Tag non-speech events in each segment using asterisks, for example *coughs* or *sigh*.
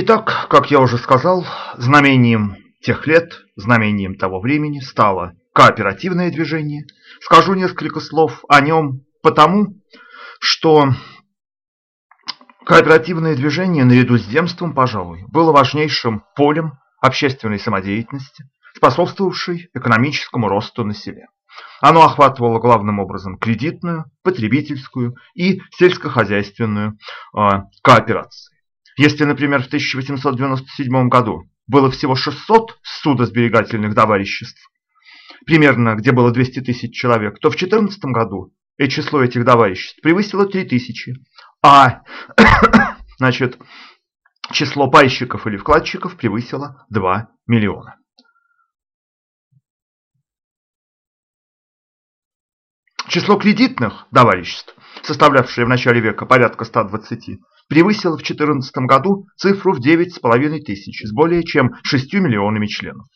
Итак, как я уже сказал, знамением тех лет, знамением того времени стало кооперативное движение. Скажу несколько слов о нем потому, что кооперативное движение наряду с земством, пожалуй, было важнейшим полем общественной самодеятельности, способствовавшей экономическому росту на селе. Оно охватывало главным образом кредитную, потребительскую и сельскохозяйственную э, кооперации. Если, например, в 1897 году было всего 600 судосберегательных товариществ, примерно где было 200 тысяч человек, то в 2014 году и число этих товариществ превысило 3000, а *coughs* значит, число пайщиков или вкладчиков превысило 2 миллиона. Число кредитных товариществ, составлявшее в начале века порядка 120, превысило в 2014 году цифру в 9,5 тысяч с более чем 6 миллионами членов.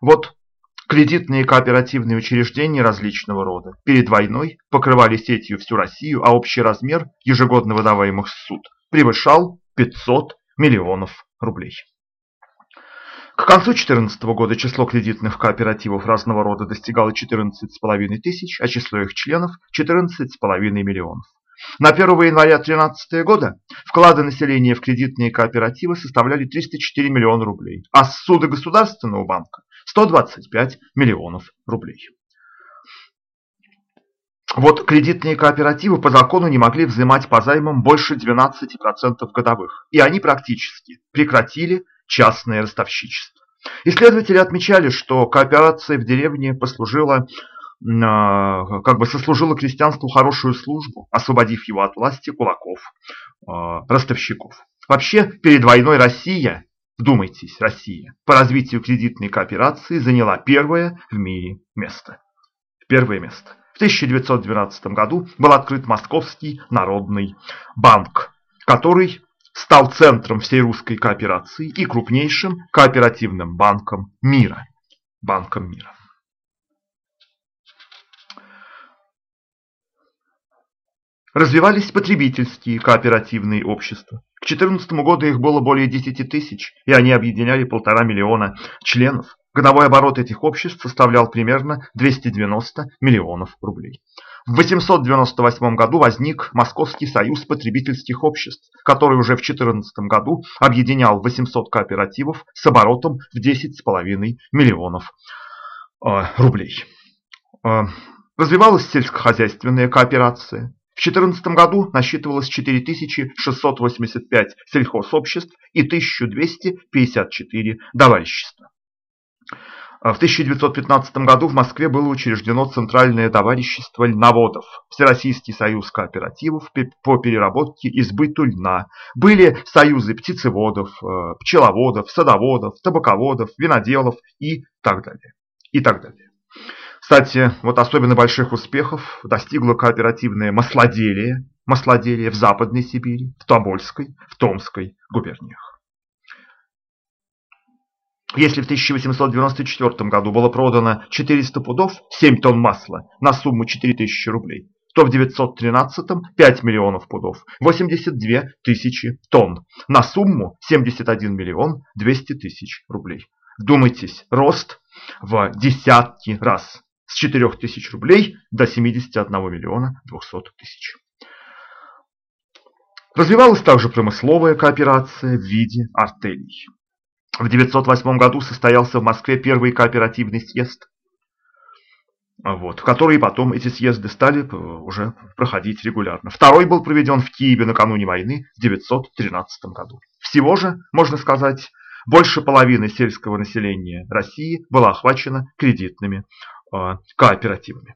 Вот кредитные кооперативные учреждения различного рода перед войной покрывали сетью всю Россию, а общий размер ежегодно выдаваемых в суд превышал 500 миллионов рублей. К концу 2014 года число кредитных кооперативов разного рода достигало 14,5 тысяч, а число их членов – 14,5 миллионов. На 1 января 2013 года вклады населения в кредитные кооперативы составляли 304 миллиона рублей, а суды Государственного банка – 125 миллионов рублей. Вот кредитные кооперативы по закону не могли взимать по займам больше 12% годовых, и они практически прекратили частное ростовщичество. Исследователи отмечали, что кооперация в деревне послужила а, как бы сослужила крестьянству хорошую службу, освободив его от власти кулаков, а, ростовщиков. Вообще, перед войной Россия, вдумайтесь, Россия, по развитию кредитной кооперации заняла первое в мире место. Первое место. В 1912 году был открыт Московский народный банк, который стал центром всей русской кооперации и крупнейшим кооперативным банком мира. Банком мира. Развивались потребительские кооперативные общества. К 2014 году их было более 10 тысяч, и они объединяли полтора миллиона членов. Годовой оборот этих обществ составлял примерно 290 миллионов рублей. В 898 году возник Московский союз потребительских обществ, который уже в 2014 году объединял 800 кооперативов с оборотом в 10,5 миллионов э, рублей. Э, развивалась сельскохозяйственная кооперация. В 2014 году насчитывалось 4685 сельхозобществ и 1254 товарищества. В 1915 году в Москве было учреждено Центральное товарищество льноводов, Всероссийский союз кооперативов по переработке и сбыту льна. Были союзы птицеводов, э, пчеловодов, садоводов, табаководов, виноделов и так далее. И так далее. Кстати, вот особенно больших успехов достигло кооперативное маслоделие, маслоделие в Западной Сибири, в Тобольской, в Томской губерниях. Если в 1894 году было продано 400 пудов, 7 тонн масла на сумму 4000 рублей, то в 913 5 миллионов пудов, 82 тысячи тонн на сумму 71 миллион 200 тысяч рублей. Вдумайтесь, рост в десятки раз с 4 тысяч рублей до 71 миллиона 200 тысяч. Развивалась также промысловая кооперация в виде артелей. В 1908 году состоялся в Москве первый кооперативный съезд, вот, в который потом эти съезды стали э, уже проходить регулярно. Второй был проведен в Киеве накануне войны в 1913 году. Всего же, можно сказать, больше половины сельского населения России было охвачено кредитными а, кооперативами.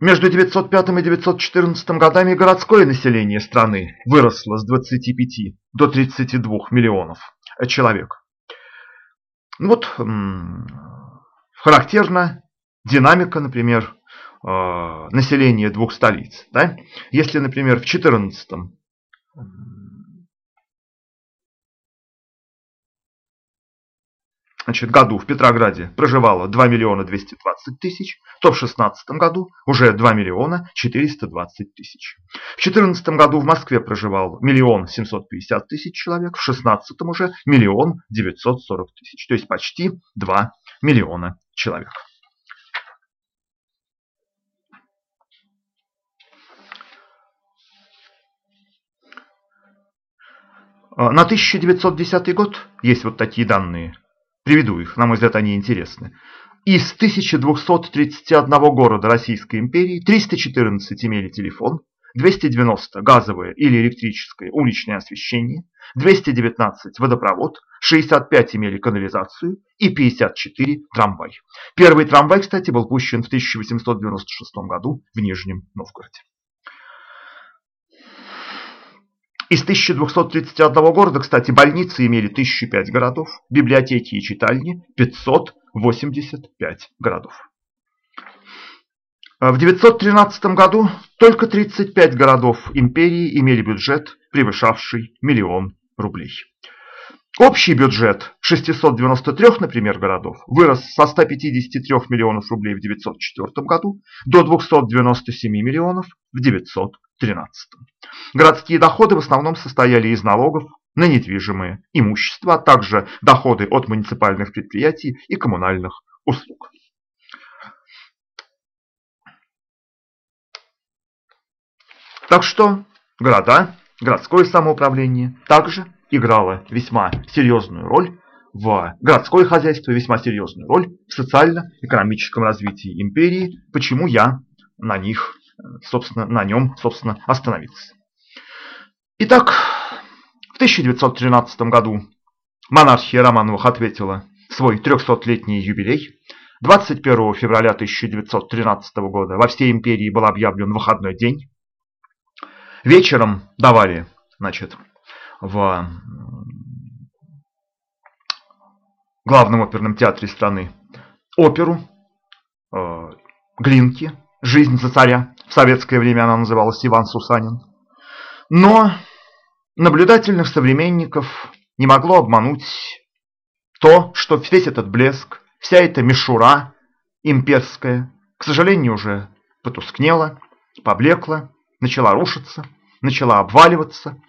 Между 905 и 914 годами городское население страны выросло с 25 до 32 миллионов человек. Вот характерна динамика, например, а, населения двух столиц. Да? Если, например, в 14 значит, году в Петрограде проживало 2 миллиона 220 тысяч, то в 16 году уже 2 миллиона 420 тысяч. В 14 году в Москве проживал миллион 750 тысяч человек, в 16 уже миллион 940 тысяч, то есть почти 2 миллиона человек. А, на 1910 год есть вот такие данные. Приведу их, на мой взгляд, они интересны. Из 1231 города Российской империи 314 имели телефон, 290 газовое или электрическое уличное освещение, 219 водопровод, 65 имели канализацию и 54 трамвай. Первый трамвай, кстати, был пущен в 1896 году в Нижнем Новгороде. Из 1231 города, кстати, больницы имели 1005 городов, библиотеки и читальни 585 городов. В 913 году только 35 городов империи имели бюджет, превышавший миллион рублей. Общий бюджет 693, например, городов вырос со 153 миллионов рублей в 904 году до 297 миллионов в 913. Городские доходы в основном состояли из налогов на недвижимое имущество, а также доходы от муниципальных предприятий и коммунальных услуг. Так что города, городское самоуправление также играло весьма серьезную роль в городское хозяйство, весьма серьезную роль в социально-экономическом развитии империи, почему я на них, собственно, на нем, собственно, остановился. Итак, в 1913 году монархия Романовых ответила свой 300-летний юбилей. 21 февраля 1913 года во всей империи был объявлен выходной день. Вечером давали, значит, в главном оперном театре страны оперу э, Глинки «Жизнь за царя». В советское время она называлась Иван Сусанин. Но наблюдательных современников не могло обмануть то, что весь этот блеск, вся эта мишура имперская, к сожалению, уже потускнела, поблекла, начала рушиться, начала обваливаться.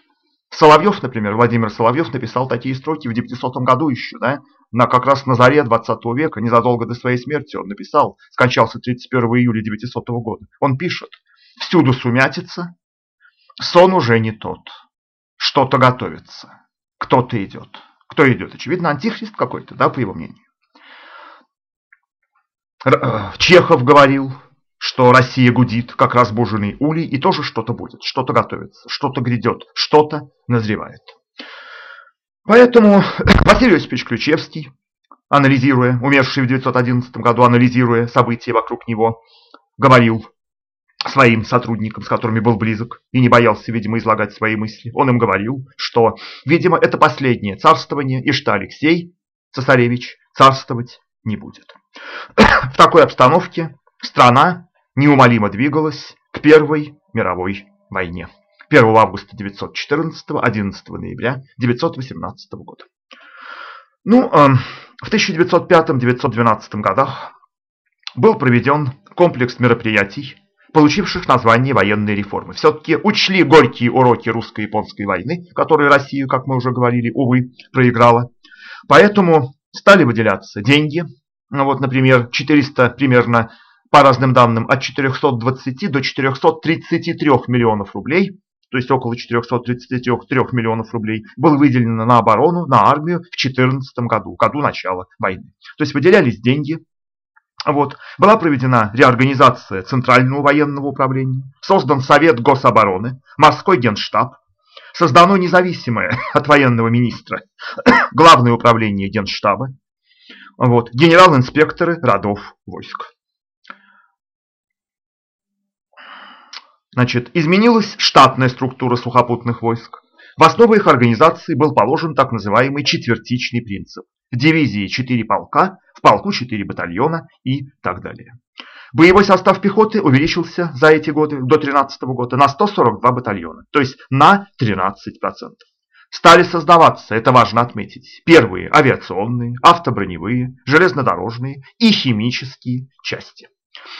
Соловьев, например, Владимир Соловьев написал такие строки в 900 году еще, да, на, как раз на заре 20 века, незадолго до своей смерти он написал, скончался 31 июля 900 года. Он пишет, «Всюду сумятица, сон уже не тот, что-то готовится, кто-то идет». Кто идет? Очевидно, антихрист какой-то, да, по его мнению. Э, Чехов говорил, что Россия гудит, как разбуженный улей, и тоже что-то будет, что-то готовится, что-то грядет, что-то назревает. Поэтому Василий Осипович Ключевский, анализируя, умерший в 1911 году, анализируя события вокруг него, говорил своим сотрудникам, с которыми был близок, и не боялся, видимо, излагать свои мысли. Он им говорил, что, видимо, это последнее царствование, и что Алексей, цесаревич, царствовать не будет. В такой обстановке страна неумолимо двигалась к Первой мировой войне. 1 августа 914, 11 ноября 918 года. Ну, эм, в 1905-912 годах был проведен комплекс мероприятий, получивших название военной реформы. Все-таки учли горькие уроки русско-японской войны, которую Россию, как мы уже говорили, увы, проиграла. Поэтому стали выделяться деньги. Ну вот, например, 400 примерно по разным данным, от 420 до 433 миллионов рублей, то есть около 433 миллионов рублей, было выделено на оборону, на армию в 2014 году, году начала войны. То есть выделялись деньги. Вот. Была проведена реорганизация Центрального военного управления, создан Совет гособороны, морской генштаб, создано независимое *laughs* от военного министра *coughs* Главное управление генштаба, вот, генерал-инспекторы родов войск. Значит, изменилась штатная структура сухопутных войск. В основу их организации был положен так называемый четвертичный принцип. В дивизии 4 полка, в полку 4 батальона и так далее. Боевой состав пехоты увеличился за эти годы, до 13 года, на 142 батальона, то есть на 13%. стали создаваться, это важно отметить, первые авиационные, автоброневые, железнодорожные и химические части.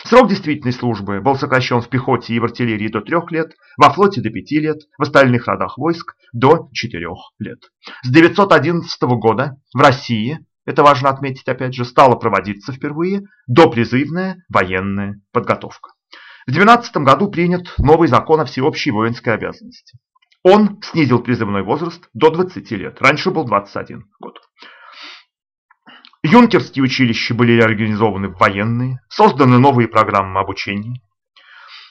Срок действительной службы был сокращен в пехоте и в артиллерии до трех лет, во флоте до пяти лет, в остальных родах войск до четырех лет. С 911 года в России, это важно отметить опять же, стала проводиться впервые допризывная военная подготовка. В 12 году принят новый закон о всеобщей воинской обязанности. Он снизил призывной возраст до 20 лет, раньше был 21 год. Юнкерские училища были реорганизованы в военные, созданы новые программы обучения.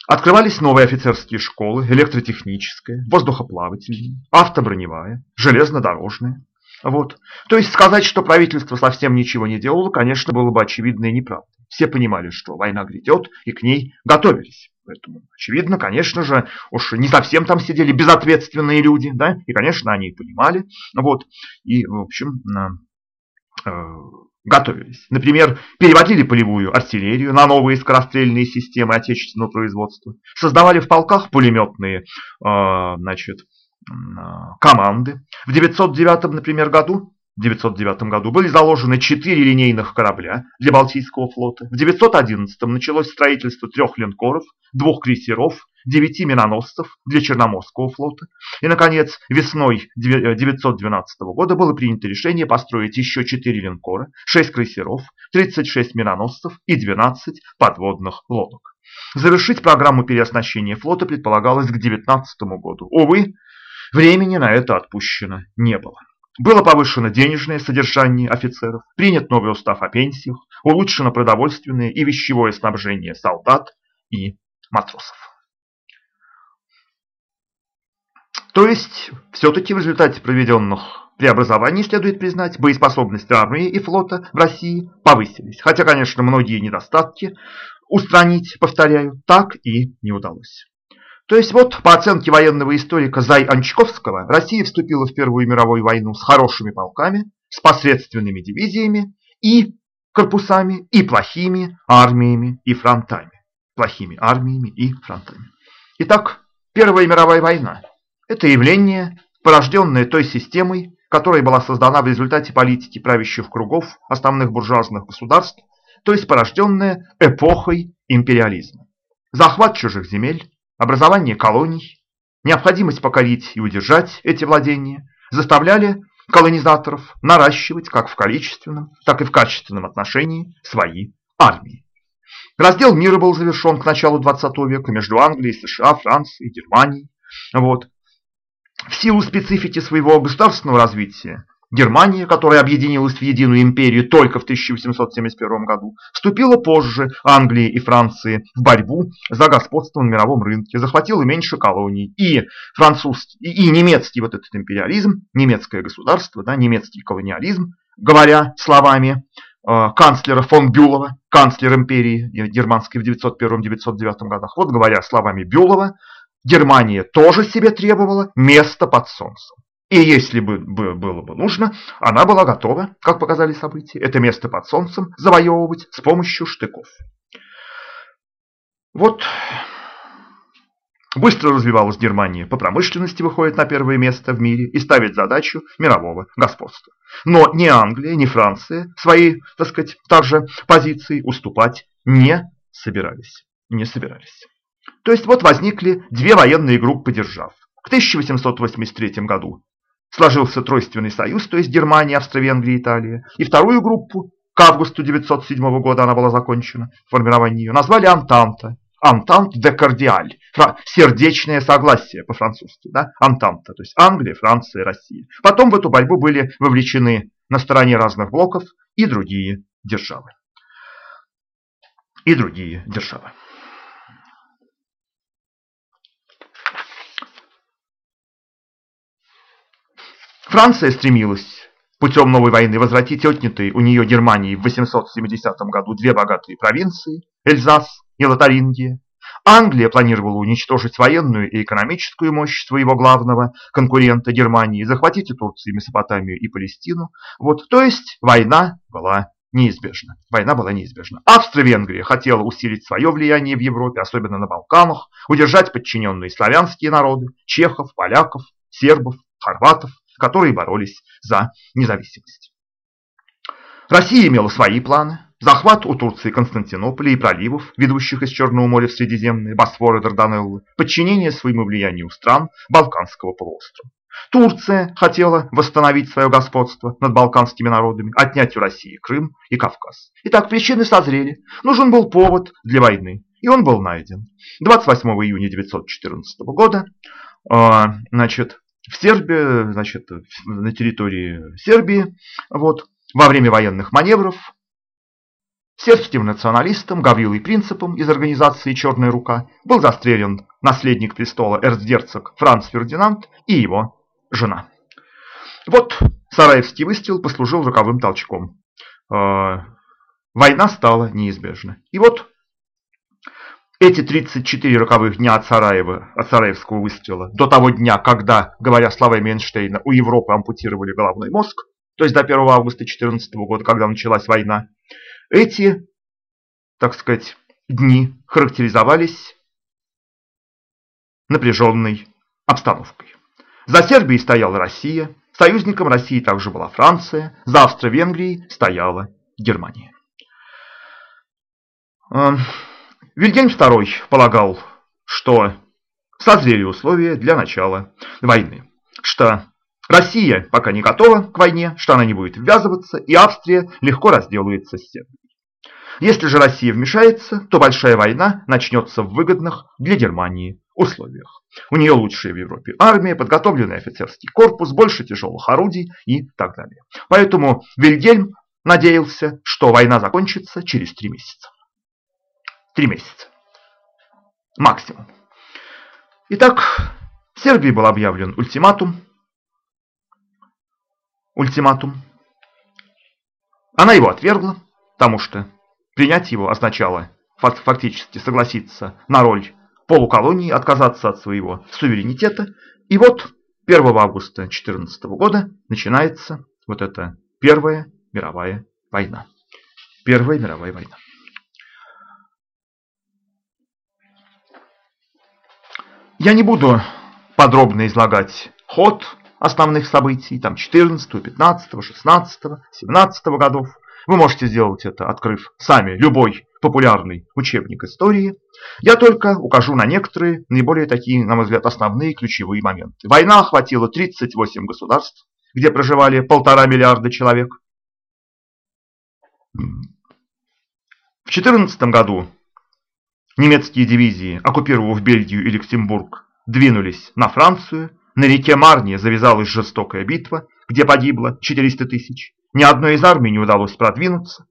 Открывались новые офицерские школы, электротехническая, воздухоплавательная, автоброневая, железнодорожная. Вот. То есть сказать, что правительство совсем ничего не делало, конечно, было бы очевидно и неправда. Все понимали, что война грядет, и к ней готовились. Поэтому, очевидно, конечно же, уж не совсем там сидели безответственные люди, да, и, конечно, они понимали, вот, и, в общем, Э, готовились. Например, переводили полевую артиллерию на новые скорострельные системы отечественного производства, создавали в полках пулеметные э, значит, э, команды. В 909, например, году 909 году были заложены четыре линейных корабля для Балтийского флота. В 911 началось строительство трех линкоров, двух крейсеров, девяти миноносцев для Черноморского флота. И, наконец, весной 912 года было принято решение построить еще четыре линкора, шесть крейсеров, 36 миноносцев и 12 подводных лодок. Завершить программу переоснащения флота предполагалось к 19 году. Увы, времени на это отпущено не было. Было повышено денежное содержание офицеров, принят новый устав о пенсиях, улучшено продовольственное и вещевое снабжение солдат и матросов. То есть, все-таки в результате проведенных преобразований, следует признать, боеспособность армии и флота в России повысились. Хотя, конечно, многие недостатки устранить, повторяю, так и не удалось. То есть вот, по оценке военного историка Зай Анчковского, Россия вступила в Первую мировую войну с хорошими полками, с посредственными дивизиями и корпусами, и плохими армиями и фронтами. Плохими армиями и фронтами. Итак, Первая мировая война – это явление, порожденное той системой, которая была создана в результате политики правящих кругов основных буржуазных государств, то есть порожденная эпохой империализма. Захват чужих земель, образование колоний, необходимость покорить и удержать эти владения заставляли колонизаторов наращивать как в количественном, так и в качественном отношении свои армии. Раздел мира был завершен к началу 20 века между Англией, США, Францией, Германией. Вот. В силу специфики своего государственного развития Германия, которая объединилась в единую империю только в 1871 году, вступила позже Англии и Франции в борьбу за господство на мировом рынке, захватила меньше колоний. И французский, и, немецкий вот этот империализм, немецкое государство, да, немецкий колониализм, говоря словами э, канцлера фон Бюлова, канцлер империи германской в 901-909 годах, вот говоря словами Бюлова, Германия тоже себе требовала места под солнцем. И если бы было бы нужно, она была готова, как показали события, это место под солнцем завоевывать с помощью штыков. Вот быстро развивалась Германия, по промышленности выходит на первое место в мире и ставит задачу мирового господства. Но ни Англия, ни Франция свои, так сказать, также позиции уступать не собирались. Не собирались. То есть вот возникли две военные группы держав. К 1883 году сложился Тройственный союз, то есть Германия, Австро-Венгрия, Италия. И вторую группу, к августу 1907 года она была закончена, формирование ее, назвали Антанта. Антант де Кардиаль, сердечное согласие по-французски, да? Антанта, то есть Англия, Франция, Россия. Потом в эту борьбу были вовлечены на стороне разных блоков и другие державы. И другие державы. Франция стремилась путем новой войны возвратить отнятые у нее Германии в 870 году две богатые провинции – Эльзас и Лотарингия. Англия планировала уничтожить военную и экономическую мощь своего главного конкурента Германии, захватить и Турцию, и Месопотамию и Палестину. Вот, то есть война была неизбежна. Война была неизбежна. Австро-Венгрия хотела усилить свое влияние в Европе, особенно на Балканах, удержать подчиненные славянские народы, чехов, поляков, сербов, хорватов, которые боролись за независимость. Россия имела свои планы. Захват у Турции Константинополя и проливов, ведущих из Черного моря в Средиземное, Босфор и Дарданеллы, подчинение своему влиянию стран Балканского полуострова. Турция хотела восстановить свое господство над балканскими народами, отнять у России Крым и Кавказ. Итак, причины созрели. Нужен был повод для войны, и он был найден. 28 июня 1914 года а, значит, в Сербии, значит, на территории Сербии, вот, во время военных маневров сербским националистом Гаврилой Принципом из организации «Черная рука» был застрелен наследник престола эрцгерцог Франц Фердинанд и его жена. Вот Сараевский выстрел послужил роковым толчком. А, война стала неизбежна. И вот эти 34 роковых дня от Сараева, от Сараевского выстрела, до того дня, когда, говоря словами Эйнштейна, у Европы ампутировали головной мозг, то есть до 1 августа 2014 года, когда началась война, эти, так сказать, дни характеризовались напряженной обстановкой. За Сербией стояла Россия, союзником России также была Франция, за Австро-Венгрией стояла Германия. Вильгельм II полагал, что созрели условия для начала войны, что Россия пока не готова к войне, что она не будет ввязываться, и Австрия легко разделается с Сербией. Если же Россия вмешается, то большая война начнется в выгодных для Германии условиях. У нее лучшая в Европе армия, подготовленный офицерский корпус, больше тяжелых орудий и так далее. Поэтому Вильгельм надеялся, что война закончится через три месяца. Три месяца. Максимум. Итак, Сербии был объявлен ультиматум. Ультиматум. Она его отвергла, потому что принять его означало фактически согласиться на роль полуколонии, отказаться от своего суверенитета. И вот 1 августа 2014 года начинается вот эта Первая мировая война. Первая мировая война. Я не буду подробно излагать ход основных событий, там 14, 15, 16, 17 годов. Вы можете сделать это, открыв сами любой популярный учебник истории. Я только укажу на некоторые наиболее такие, на мой взгляд, основные ключевые моменты. Война охватила 38 государств, где проживали полтора миллиарда человек. В 14 году Немецкие дивизии, оккупировав Бельгию и Люксембург, двинулись на Францию. На реке Марне завязалась жестокая битва, где погибло 400 тысяч. Ни одной из армий не удалось продвинуться.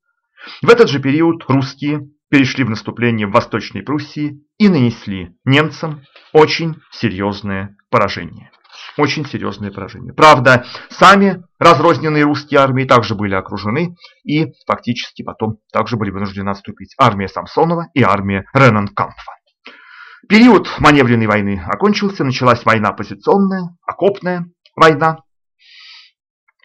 В этот же период русские перешли в наступление в Восточной Пруссии и нанесли немцам очень серьезное поражение. Очень серьезное поражение. Правда, сами разрозненные русские армии также были окружены и фактически потом также были вынуждены отступить. Армия Самсонова и армия Рененкампфа. Период маневренной войны окончился, началась война позиционная, окопная война.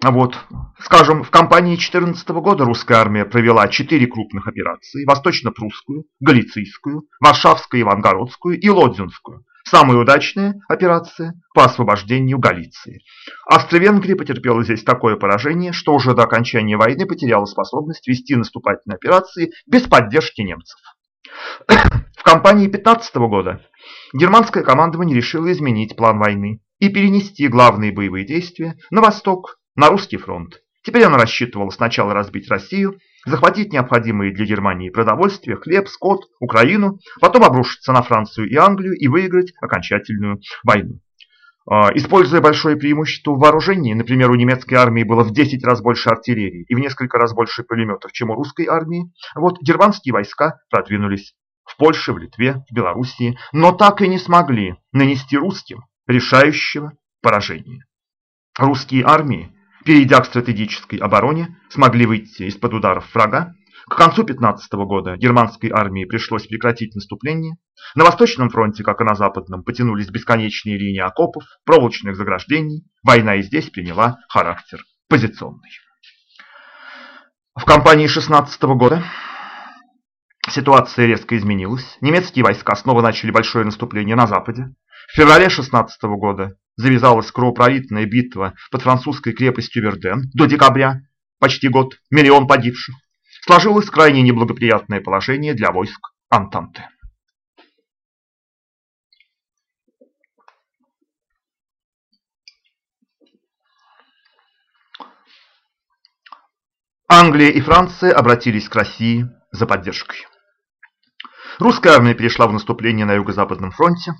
Вот, скажем, в кампании 14 года русская армия провела четыре крупных операции: восточно-прусскую, галицийскую, варшавскую, ивангородскую и лодзинскую. Самая удачная операция по освобождению Галиции. Австро-Венгрия потерпела здесь такое поражение, что уже до окончания войны потеряла способность вести наступательные операции без поддержки немцев. В кампании 15 года германское командование решило изменить план войны и перенести главные боевые действия на восток, на русский фронт. Теперь оно рассчитывало сначала разбить Россию, захватить необходимые для Германии продовольствие, хлеб, скот, Украину, потом обрушиться на Францию и Англию и выиграть окончательную войну. А, используя большое преимущество в вооружении, например, у немецкой армии было в 10 раз больше артиллерии и в несколько раз больше пулеметов, чем у русской армии, вот германские войска продвинулись в Польше, в Литве, в Белоруссии, но так и не смогли нанести русским решающего поражения. Русские армии перейдя к стратегической обороне, смогли выйти из-под ударов врага. К концу 15 года германской армии пришлось прекратить наступление. На Восточном фронте, как и на Западном, потянулись бесконечные линии окопов, проволочных заграждений. Война и здесь приняла характер позиционный. В кампании 16 года ситуация резко изменилась. Немецкие войска снова начали большое наступление на Западе. В феврале 16 года завязалась кровопролитная битва под французской крепостью Верден до декабря, почти год, миллион погибших, сложилось крайне неблагоприятное положение для войск Антанты. Англия и Франция обратились к России за поддержкой. Русская армия перешла в наступление на Юго-Западном фронте,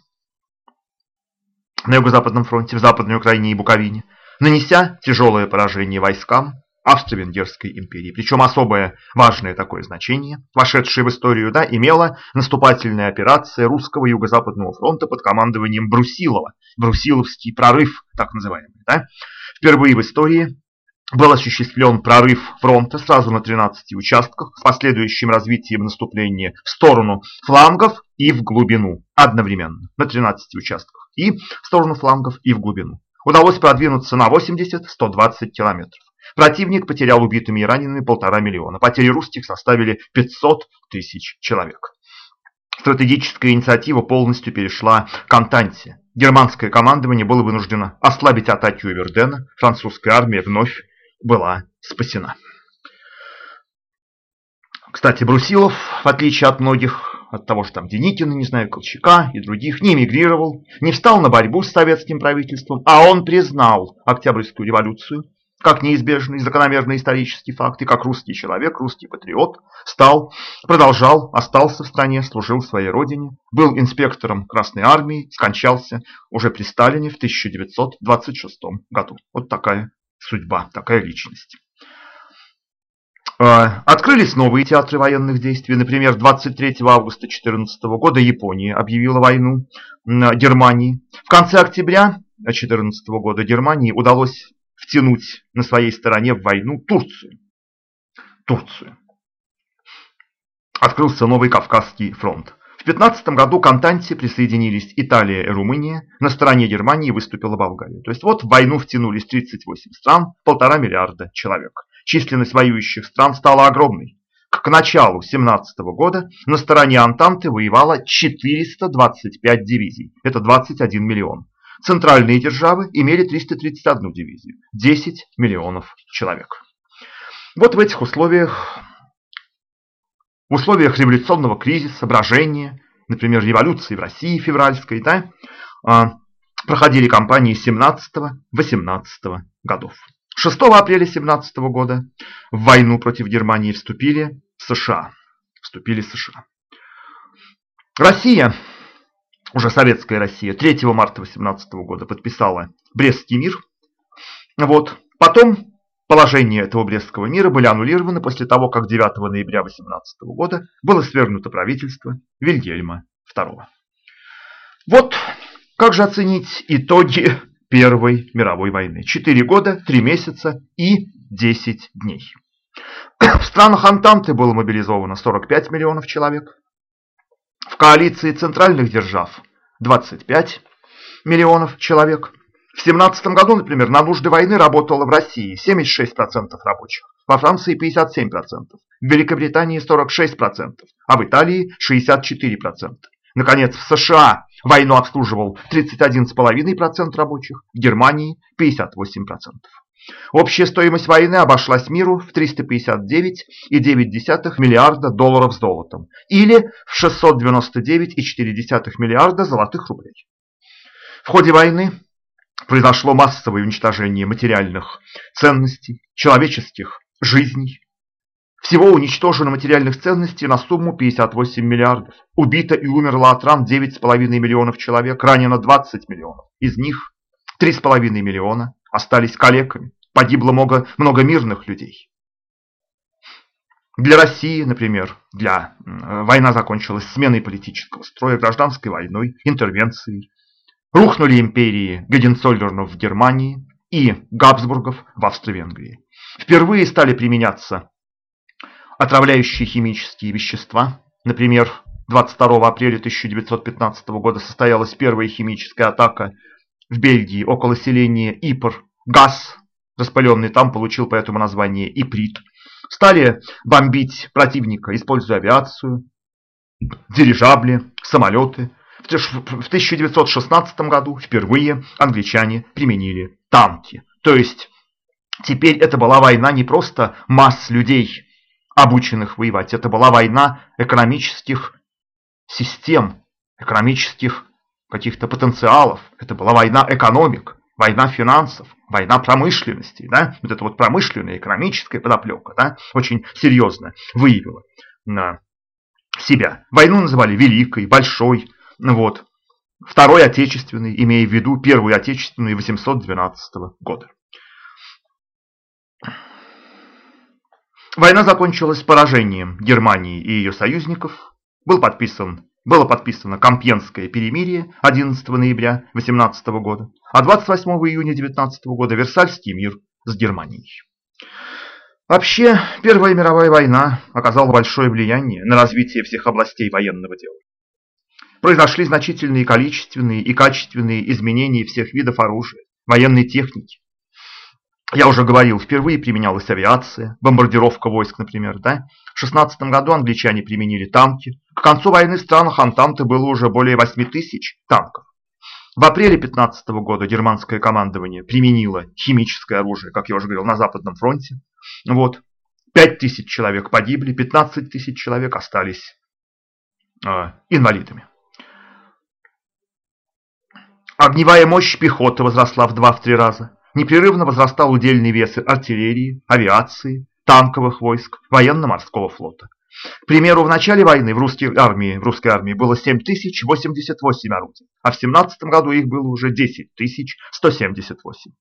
на Юго-Западном фронте, в Западной Украине и Буковине, нанеся тяжелое поражение войскам Австро-Венгерской империи. Причем особое важное такое значение, вошедшее в историю, да, имела наступательная операция русского Юго-Западного фронта под командованием Брусилова, Брусиловский прорыв, так называемый. Да. Впервые в истории был осуществлен прорыв фронта сразу на 13 участках с последующим развитием наступления в сторону флангов и в глубину одновременно на 13 участках и в сторону флангов и в глубину. Удалось продвинуться на 80-120 километров. Противник потерял убитыми и ранеными полтора миллиона. Потери русских составили 500 тысяч человек. Стратегическая инициатива полностью перешла к Антанте. Германское командование было вынуждено ослабить атаки у Вердена. Французская армия вновь была спасена. Кстати, Брусилов, в отличие от многих, от того же там Деникина, не знаю, Колчака и других, не эмигрировал, не встал на борьбу с советским правительством, а он признал Октябрьскую революцию как неизбежный, закономерный исторический факт, и как русский человек, русский патриот, стал, продолжал, остался в стране, служил своей родине, был инспектором Красной Армии, скончался уже при Сталине в 1926 году. Вот такая судьба, такая личность. А, открылись новые театры военных действий. Например, 23 августа 2014 года Япония объявила войну Германии. В конце октября 2014 года Германии удалось втянуть на своей стороне в войну Турцию. Турцию. Открылся новый Кавказский фронт. В 15 году к Антанте присоединились Италия и Румыния, на стороне Германии выступила Болгария. То есть вот в войну втянулись 38 стран, полтора миллиарда человек. Численность воюющих стран стала огромной. К началу 17 года на стороне Антанты воевало 425 дивизий, это 21 миллион. Центральные державы имели 331 дивизию, 10 миллионов человек. Вот в этих условиях в условиях революционного кризиса, брожения, например, революции в России февральской, да, а, проходили кампании 17-18 годов. 6 апреля 17 года в войну против Германии вступили США. Вступили США. Россия, уже советская Россия, 3 марта 18 года подписала Брестский мир. Вот. Потом Положения этого Брестского мира были аннулированы после того, как 9 ноября 18 года было свергнуто правительство Вильгельма II. Вот как же оценить итоги Первой мировой войны. Четыре года, три месяца и 10 дней. В странах Антанты было мобилизовано 45 миллионов человек. В коалиции центральных держав 25 миллионов человек. В 17 году, например, на нужды войны работало в России 76% рабочих, во Франции 57%, в Великобритании 46%, а в Италии 64%. Наконец, в США войну обслуживал 31,5% рабочих, в Германии 58%. Общая стоимость войны обошлась миру в 359,9 миллиарда долларов с золотом или в 699,4 миллиарда золотых рублей. В ходе войны произошло массовое уничтожение материальных ценностей, человеческих жизней. Всего уничтожено материальных ценностей на сумму 58 миллиардов. Убито и умерло от ран 9,5 миллионов человек, ранено 20 миллионов. Из них 3,5 миллиона остались калеками. Погибло много, много мирных людей. Для России, например, для война закончилась сменой политического строя, гражданской войной, интервенцией, Рухнули империи Гагенцоллернов в Германии и Габсбургов в Австро-Венгрии. Впервые стали применяться отравляющие химические вещества. Например, 22 апреля 1915 года состоялась первая химическая атака в Бельгии около селения Ипр. Газ, распыленный там, получил поэтому название Иприт. Стали бомбить противника, используя авиацию, дирижабли, самолеты – В 1916 году впервые англичане применили танки. То есть теперь это была война не просто масс людей, обученных воевать, это была война экономических систем, экономических каких-то потенциалов, это была война экономик, война финансов, война промышленности, да, вот эта вот промышленная, экономическая подоплека, да, очень серьезно выявила на себя. Войну называли великой, большой, вот. Второй Отечественный, имея в виду Первую Отечественную 812 года. Война закончилась поражением Германии и ее союзников. Был подписан, было подписано Компьенское перемирие 11 ноября 18 года, а 28 июня 19 года Версальский мир с Германией. Вообще, Первая мировая война оказала большое влияние на развитие всех областей военного дела. Произошли значительные количественные и качественные изменения всех видов оружия, военной техники. Я уже говорил, впервые применялась авиация, бомбардировка войск, например. Да? В 16 году англичане применили танки. К концу войны в странах Антанты было уже более 8 тысяч танков. В апреле 15 года германское командование применило химическое оружие, как я уже говорил, на Западном фронте. Вот. 5 тысяч человек погибли, 15 тысяч человек остались э, инвалидами. Огневая мощь пехоты возросла в 2-3 раза. Непрерывно возрастал удельный вес артиллерии, авиации, танковых войск, военно-морского флота. К примеру, в начале войны в русской армии, в русской армии было 7088 орудий, а в 17 году их было уже 10178.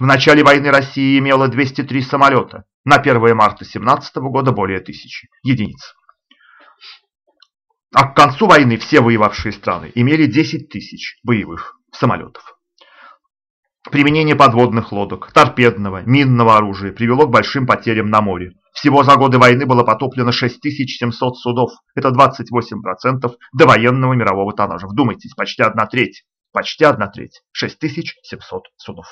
В начале войны Россия имела 203 самолета, на 1 марта 17 года более тысячи единиц. А к концу войны все воевавшие страны имели 10 тысяч боевых самолетов. Применение подводных лодок, торпедного, минного оружия привело к большим потерям на море. Всего за годы войны было потоплено 6700 судов. Это 28% довоенного мирового тоннажа. Вдумайтесь, почти одна треть. Почти одна треть. 6700 судов.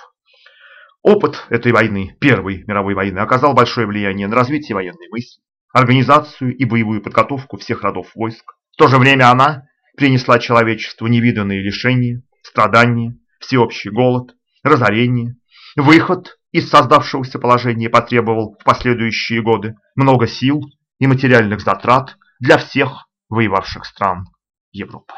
Опыт этой войны, Первой мировой войны, оказал большое влияние на развитие военной мысли, организацию и боевую подготовку всех родов войск. В то же время она принесла человечеству невиданные лишения, страдания, всеобщий голод, разорение. Выход из создавшегося положения потребовал в последующие годы много сил и материальных затрат для всех воевавших стран Европы.